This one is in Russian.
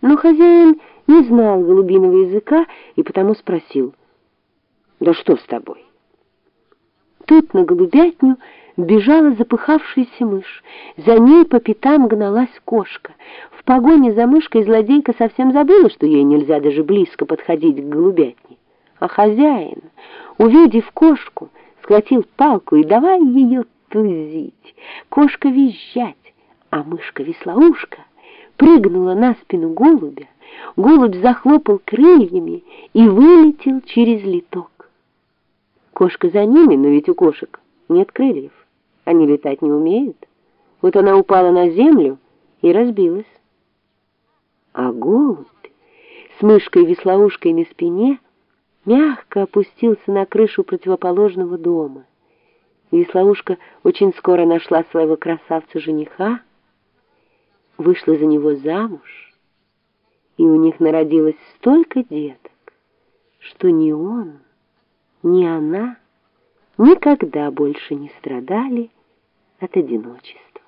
Но хозяин не знал голубиного языка и потому спросил, «Да что с тобой?» Тут на голубятню бежала запыхавшаяся мышь. За ней по пятам гналась кошка. В погоне за мышкой злодейка совсем забыла, что ей нельзя даже близко подходить к голубятне. А хозяин, увидев кошку, схватил палку и давай ее тузить. Кошка визжать, а мышка-веслоушка прыгнула на спину голубя, голубь захлопал крыльями и вылетел через литок. Кошка за ними, но ведь у кошек нет крыльев, они летать не умеют. Вот она упала на землю и разбилась. А голубь с мышкой-веслоушкой на спине мягко опустился на крышу противоположного дома. Веслоушка очень скоро нашла своего красавца-жениха, вышла за него замуж, и у них народилось столько деток, что ни он, ни она никогда больше не страдали от одиночества.